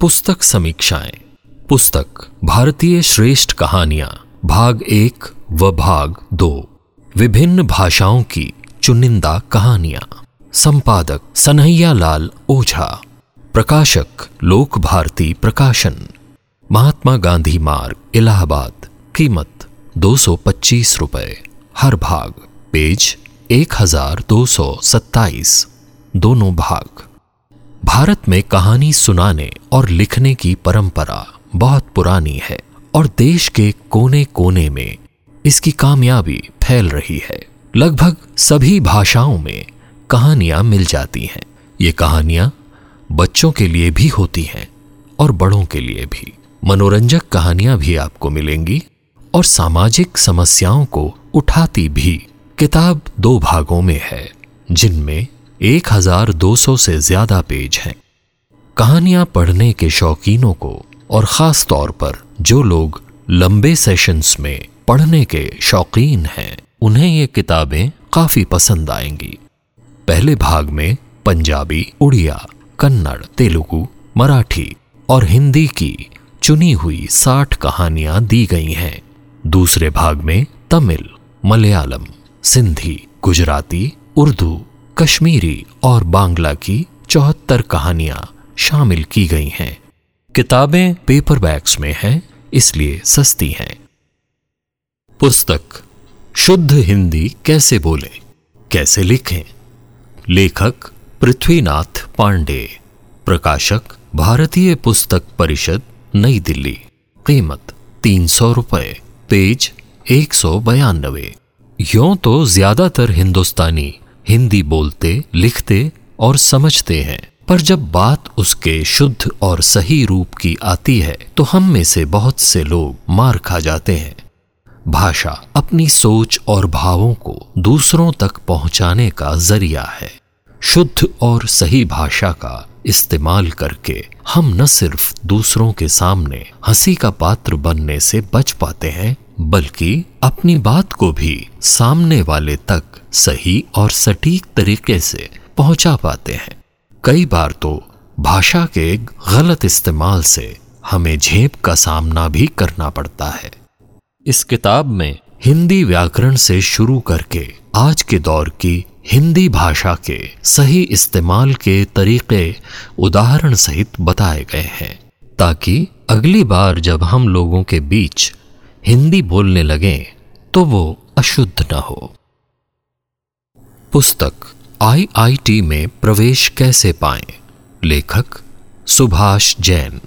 पुस्तक समीक्षाएँ। पुस्तक, भारतीय श्रेष्ठ कहानियाँ, भाग एक व भाग दो। विभिन्न भाषाओं की चुनिंदा कहानियाँ। संपादक सनैया लाल ओझा। प्रकाशक लोक भारती प्रकाशन। महात्मा गांधी मार्ग, इलाहाबाद। कीमत 225 रुपए हर भाग, पेज 1227 दोनों भाग। भारत में कहानी सुनाने और लिखने की परंपरा बहुत पुरानी है और देश के कोने कोने में इसकी कामयाबी फैल रही है। लगभग सभी भाषाओं में कहानियाँ मिल जाती हैं। ये कहानियाँ बच्चों के लिए भी होती हैं और बड़ों के लिए भी। मनोरंजक कहानियाँ भी आपको मिलेंगी और सामाजिक समस्याओं को उठाती भी। किताब दो भागों में है, जिनमें 1200 से ज़्यादा पेज हैं। कहानियाँ पढ़ने के शौकीनों को और खास तौर पर जो लोग लंबे सेशंस में पढ़ने के शौकीन हैं, उन्हें ये किताबें काफ़ी पसंद आएँगी। पहले भाग में पंजाबी, उड़िया, कन्नड़, तेलुगु, मराठी और हिंदी की चुनी हुई साठ कहानियाँ दी गई हैं। दूसरे भाग में तमिल, मलयालम, सिंधी, गुजराती, उर्दू कश्मीरी और बांग्ला की चौहत्तर कहानियाँ शामिल की गई हैं। किताबें पेपरबैक्स में हैं, इसलिए सस्ती हैं। पुस्तक, शुद्ध हिंदी कैसे बोले, कैसे लिखें? लेखक पृथ्वीनाथ पांडे, प्रकाशक भारतीय पुस्तक परिषद, नई दिल्ली। कीमत तीन सौ रुपये पेज एक सौ बयानबे यों तो ज़्यादातर हिंदुस्तानी हिंदी बोलते, लिखते और समझते हैं। पर जब बात उसके शुद्ध और सही रूप की आती है तो हम में से बहुत से लोग मार खा जाते हैं। भाषा अपनी सोच और भावों को दूसरों तक पहुँचाने का ज़रिया है। शुद्ध और सही भाषा का इस्तेमाल करके हम न सिर्फ़ दूसरों के सामने हँसी का पात्र बनने से बच पाते हैं बल्कि अपनी बात को भी सामने वाले तक सही और सटीक तरीके से पहुँचा पाते हैं। कई बार तो भाषा के गलत इस्तेमाल से हमें झेप का सामना भी करना पड़ता है। इस किताब में हिंदी व्याकरण से शुरू करके आज के दौर की हिंदी भाषा के सही इस्तेमाल के तरीके उदाहरण सहित बताए गए हैं, ताकि अगली बार जब हम लोगों के बीच हिंदी बोलने लगे तो वो अशुद्ध न हो। पुस्तक आईआईटी में प्रवेश कैसे पाएँ? लेखक सुभाष जैन।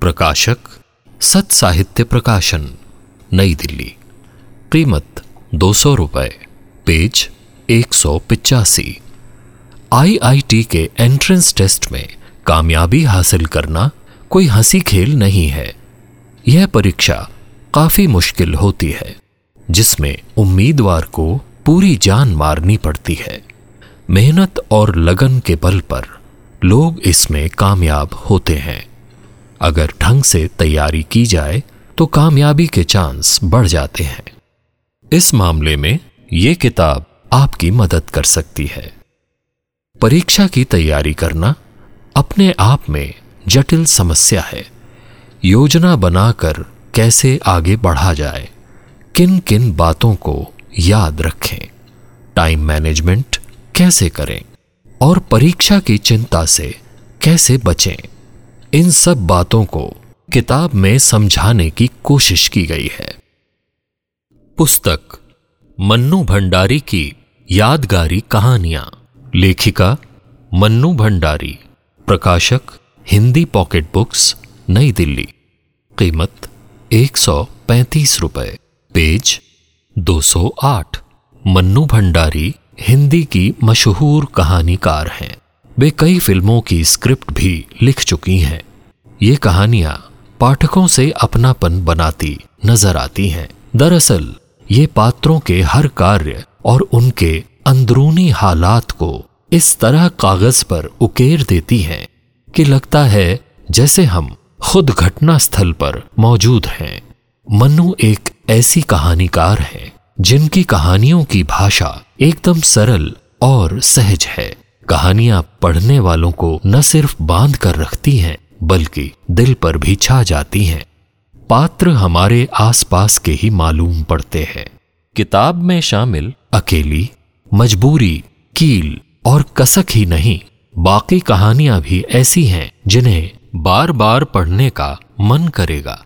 प्रकाशक सत साहित्य प्रकाशन, नई दिल्ली। कीमत दो सौ रुपये पेज एक सौ पिचासी। आईआईटी के एंट्रेंस टेस्ट में कामयाबी हासिल करना कोई हँसी खेल नहीं है। यह परीक्षा काफ़ी मुश्किल होती है, जिसमें उम्मीदवार को पूरी जान मारनी पड़ती है। मेहनत और लगन के बल पर लोग इसमें कामयाब होते हैं। अगर ढंग से तैयारी की जाए तो कामयाबी के चांस बढ़ जाते हैं। इस मामले में ये किताब आपकी मदद कर सकती है। परीक्षा की तैयारी करना अपने आप में जटिल समस्या है। योजना बनाकर कैसे आगे बढ़ा जाए? किन किन बातों को याद रखें? टाइम मैनेजमेंट कैसे करें? और परीक्षा की चिंता से कैसे बचें? इन सब बातों को किताब में समझाने की कोशिश की गई है। पुस्तक, मन्नू भंडारी की यादगारी कहानियाँ। लेखिका, मन्नू भंडारी। प्रकाशक, हिंदी पॉकेट बुक्स, नई दिल्ली। कीमत एक सौ पैंतीस रुपये पेज 208 मन्नू भंडारी हिंदी की मशहूर कहानीकार हैं। वे कई फ़िल्मों की स्क्रिप्ट भी लिख चुकी हैं। ये कहानियाँ पाठकों से अपनापन बनाती नज़र आती हैं। दरअसल, ये पात्रों के हर कार्य और उनके अंदरूनी हालात को इस तरह कागज़ पर उकेर देती हैं कि लगता है जैसे हम खुद घटना स्थल पर मौजूद हैं। मनु एक ऐसी कहानीकार है, जिनकी कहानियों की भाषा एकदम सरल और सहज है। कहानियाँ पढ़ने वालों को न सिर्फ़ बाँध कर रखती हैं, बल्कि दिल पर भी छा जाती हैं। पात्र हमारे आसपास के ही मालूम पड़ते हैं। किताब में शामिल, अकेली, मजबूरी, कील और कसक ही नहीं, बाकी कहानियाँ भी ऐसी हैं जिन्हें बार बार पढ़ने का मन करेगा।